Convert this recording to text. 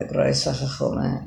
retroesas